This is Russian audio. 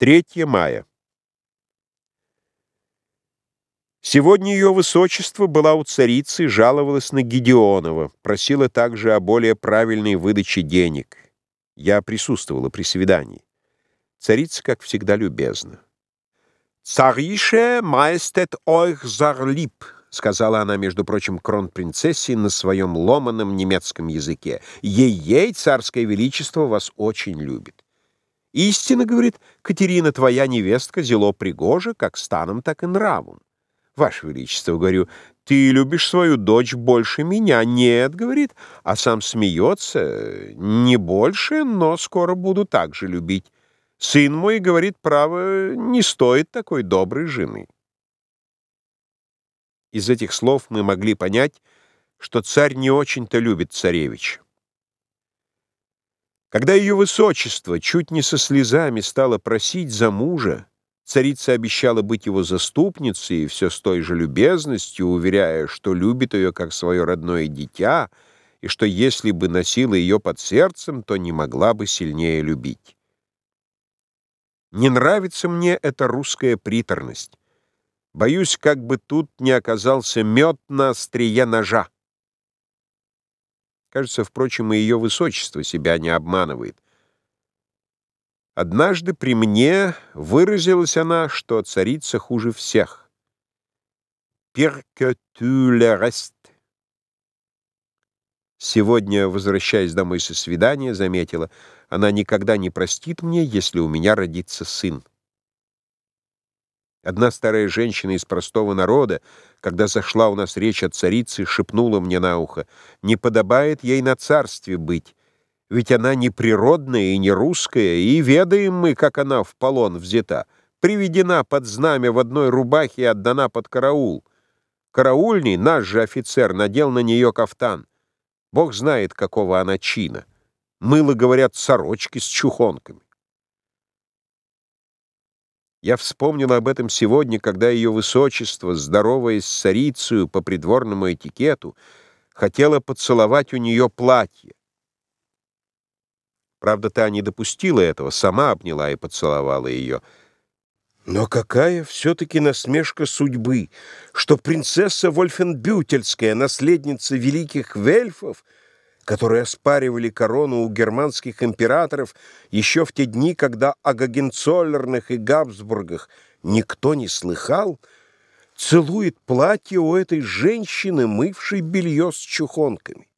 3 мая. Сегодня ее высочество была у царицы жаловалась на Гедеонова, просила также о более правильной выдаче денег. Я присутствовала при свидании. Царица, как всегда, любезна. «Царише маестет ойх зарлип», — сказала она, между прочим, кронпринцессе на своем ломаном немецком языке. «Ей-ей, царское величество вас очень любит». Истинно, говорит, Катерина, твоя невестка, зело пригожа, как станом, так и нравом. Ваше Величество, говорю, ты любишь свою дочь больше меня. Нет, говорит, а сам смеется, не больше, но скоро буду так же любить. Сын мой, говорит, право, не стоит такой доброй жены. Из этих слов мы могли понять, что царь не очень-то любит царевича. Когда ее высочество чуть не со слезами стало просить за мужа, царица обещала быть его заступницей и все с той же любезностью, уверяя, что любит ее как свое родное дитя, и что если бы носила ее под сердцем, то не могла бы сильнее любить. Не нравится мне эта русская приторность. Боюсь, как бы тут не оказался мед на острие ножа. Кажется, впрочем, и ее высочество себя не обманывает. Однажды при мне выразилась она, что царица хуже всех. «Pire que tu le reste». Сегодня, возвращаясь домой со свидания, заметила, она никогда не простит мне, если у меня родится сын. Одна старая женщина из простого народа, когда зашла у нас речь о царице, шепнула мне на ухо, «Не подобает ей на царстве быть, ведь она не природная и не русская, и ведаем мы, как она в полон взята, приведена под знамя в одной рубахе и отдана под караул. Караульный, наш же офицер, надел на нее кафтан. Бог знает, какого она чина. Мыло, говорят, сорочки с чухонками. Я вспомнила об этом сегодня, когда ее высочество, здороваясь с царицею по придворному этикету, хотела поцеловать у нее платье. Правда, та не допустила этого, сама обняла и поцеловала ее. Но какая все-таки насмешка судьбы, что принцесса Вольфенбютельская, наследница великих вельфов, которые оспаривали корону у германских императоров еще в те дни, когда о Гагенцоллерных и Габсбургах никто не слыхал, целует платье у этой женщины, мывшей белье с чухонками.